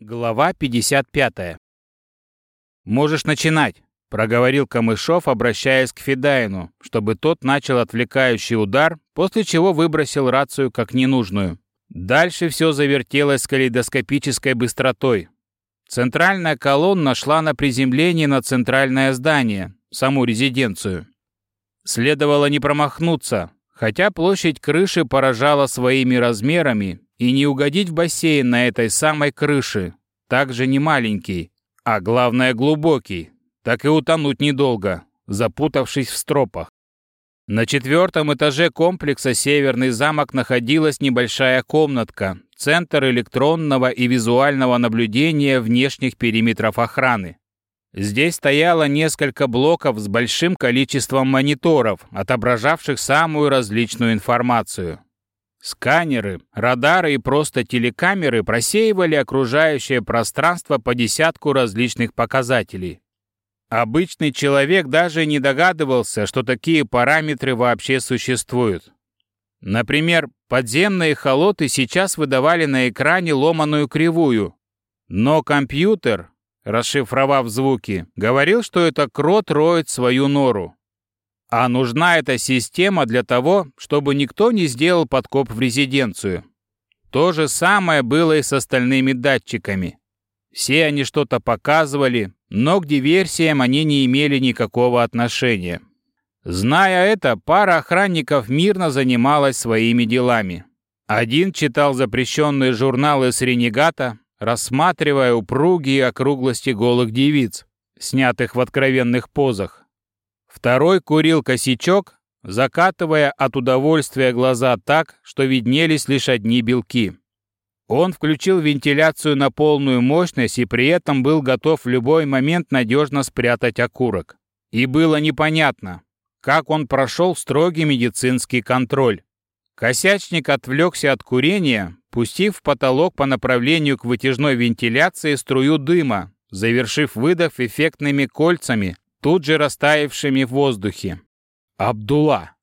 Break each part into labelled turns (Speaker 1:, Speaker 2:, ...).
Speaker 1: Глава 55. «Можешь начинать», — проговорил Камышов, обращаясь к Федайну, чтобы тот начал отвлекающий удар, после чего выбросил рацию как ненужную. Дальше все завертелось с калейдоскопической быстротой. Центральная колонна шла на приземление на центральное здание, саму резиденцию. Следовало не промахнуться, хотя площадь крыши поражала своими размерами и не угодить в бассейн на этой самой крыше, также не маленький, а главное глубокий, так и утонуть недолго, запутавшись в стропах. На четвертом этаже комплекса «Северный замок» находилась небольшая комнатка, центр электронного и визуального наблюдения внешних периметров охраны. Здесь стояло несколько блоков с большим количеством мониторов, отображавших самую различную информацию. Сканеры, радары и просто телекамеры просеивали окружающее пространство по десятку различных показателей. Обычный человек даже не догадывался, что такие параметры вообще существуют. Например, подземные холоты сейчас выдавали на экране ломаную кривую, но компьютер, расшифровав звуки, говорил, что это крот роет свою нору. А нужна эта система для того, чтобы никто не сделал подкоп в резиденцию. То же самое было и с остальными датчиками. Все они что-то показывали, но к диверсиям они не имели никакого отношения. Зная это, пара охранников мирно занималась своими делами. Один читал запрещенные журналы с ренегата, рассматривая упругие округлости голых девиц, снятых в откровенных позах. Второй курил косячок, закатывая от удовольствия глаза так, что виднелись лишь одни белки. Он включил вентиляцию на полную мощность и при этом был готов в любой момент надежно спрятать окурок. И было непонятно, как он прошел строгий медицинский контроль. Косячник отвлекся от курения, пустив в потолок по направлению к вытяжной вентиляции струю дыма, завершив выдав эффектными кольцами, тут же растаявшими в воздухе. «Абдулла,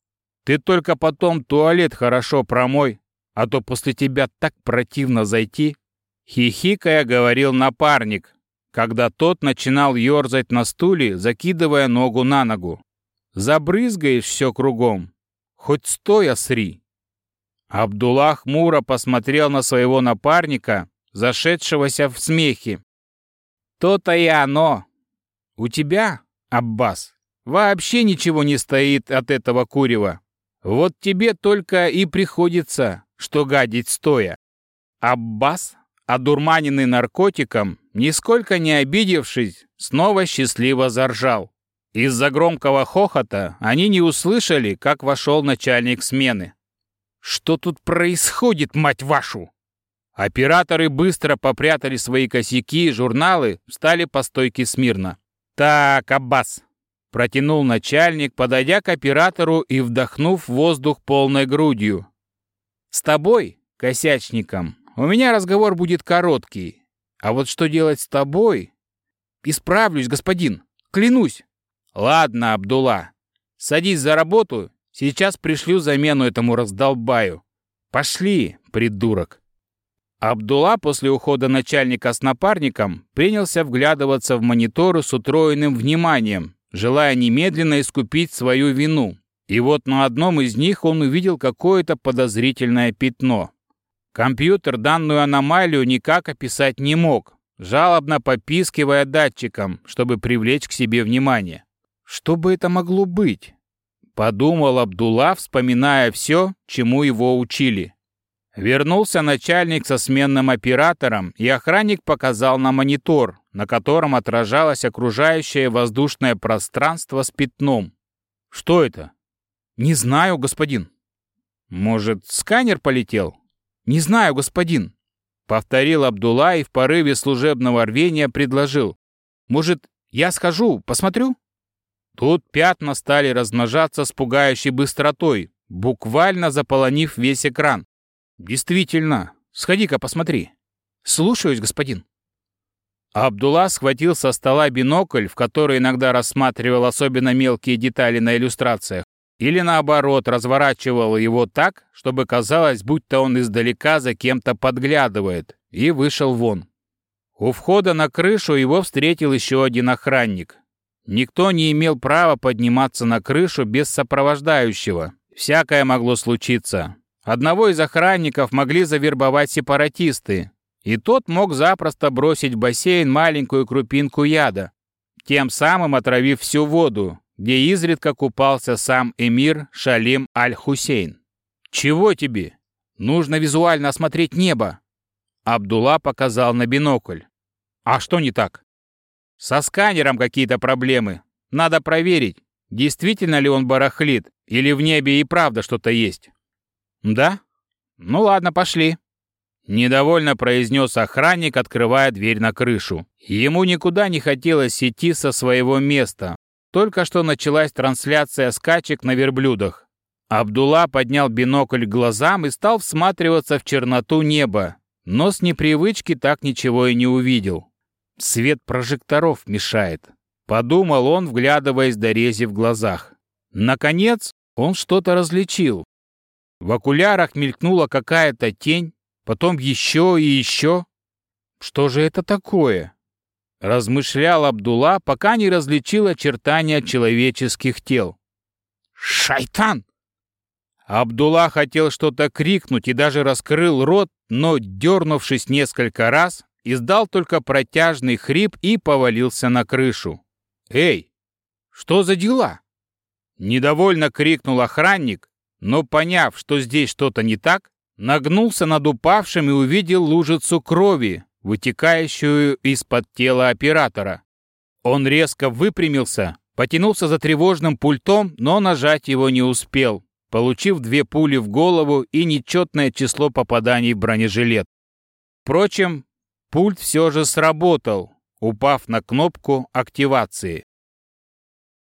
Speaker 1: ты только потом туалет хорошо промой, а то после тебя так противно зайти!» Хихикая говорил напарник, когда тот начинал ерзать на стуле, закидывая ногу на ногу. «Забрызгаешь все кругом, хоть стоя сри!» Абдулла хмуро посмотрел на своего напарника, зашедшегося в смехе. «То-то и оно! У тебя, Аббас, вообще ничего не стоит от этого курева. Вот тебе только и приходится, что гадить стоя. Аббас, одурманенный наркотиком, нисколько не обидевшись, снова счастливо заржал. Из-за громкого хохота они не услышали, как вошел начальник смены. «Что тут происходит, мать вашу?» Операторы быстро попрятали свои косяки и журналы, встали по стойке смирно. «Так, Аббас!» — протянул начальник, подойдя к оператору и вдохнув воздух полной грудью. «С тобой, косячником, у меня разговор будет короткий. А вот что делать с тобой? Исправлюсь, господин, клянусь. Ладно, Абдулла, садись за работу, сейчас пришлю замену этому раздолбаю. Пошли, придурок. Абдулла после ухода начальника с напарником принялся вглядываться в мониторы с утроенным вниманием, желая немедленно искупить свою вину. И вот на одном из них он увидел какое-то подозрительное пятно. Компьютер данную аномалию никак описать не мог, жалобно попискивая датчиком, чтобы привлечь к себе внимание. Что бы это могло быть? Подумал Абдулла, вспоминая все, чему его учили. Вернулся начальник со сменным оператором, и охранник показал на монитор, на котором отражалось окружающее воздушное пространство с пятном. «Что это?» «Не знаю, господин». «Может, сканер полетел?» «Не знаю, господин», — повторил Абдулла и в порыве служебного рвения предложил. «Может, я схожу, посмотрю?» Тут пятна стали размножаться с пугающей быстротой, буквально заполонив весь экран. «Действительно. Сходи-ка посмотри». «Слушаюсь, господин». Абдулла схватил со стола бинокль, в который иногда рассматривал особенно мелкие детали на иллюстрациях, или наоборот, разворачивал его так, чтобы казалось, будто он издалека за кем-то подглядывает, и вышел вон. У входа на крышу его встретил еще один охранник. Никто не имел права подниматься на крышу без сопровождающего. Всякое могло случиться. Одного из охранников могли завербовать сепаратисты, и тот мог запросто бросить в бассейн маленькую крупинку яда, тем самым отравив всю воду, где изредка купался сам эмир Шалим Аль-Хусейн. «Чего тебе? Нужно визуально осмотреть небо!» Абдулла показал на бинокль. «А что не так?» «Со сканером какие-то проблемы. Надо проверить, действительно ли он барахлит, или в небе и правда что-то есть». «Да? Ну ладно, пошли». Недовольно произнес охранник, открывая дверь на крышу. Ему никуда не хотелось идти со своего места. Только что началась трансляция скачек на верблюдах. Абдулла поднял бинокль к глазам и стал всматриваться в черноту неба, но с непривычки так ничего и не увидел. Свет прожекторов мешает. Подумал он, вглядываясь до рези в глазах. Наконец, он что-то различил. В окулярах мелькнула какая-то тень, потом еще и еще. Что же это такое? Размышлял Абдулла, пока не различил очертания человеческих тел. «Шайтан!» Абдулла хотел что-то крикнуть и даже раскрыл рот, но, дернувшись несколько раз, издал только протяжный хрип и повалился на крышу. «Эй, что за дела?» Недовольно крикнул охранник, но, поняв, что здесь что-то не так, нагнулся над упавшим и увидел лужицу крови, вытекающую из-под тела оператора. Он резко выпрямился, потянулся за тревожным пультом, но нажать его не успел, получив две пули в голову и нечетное число попаданий в бронежилет. Впрочем, пульт все же сработал, упав на кнопку активации.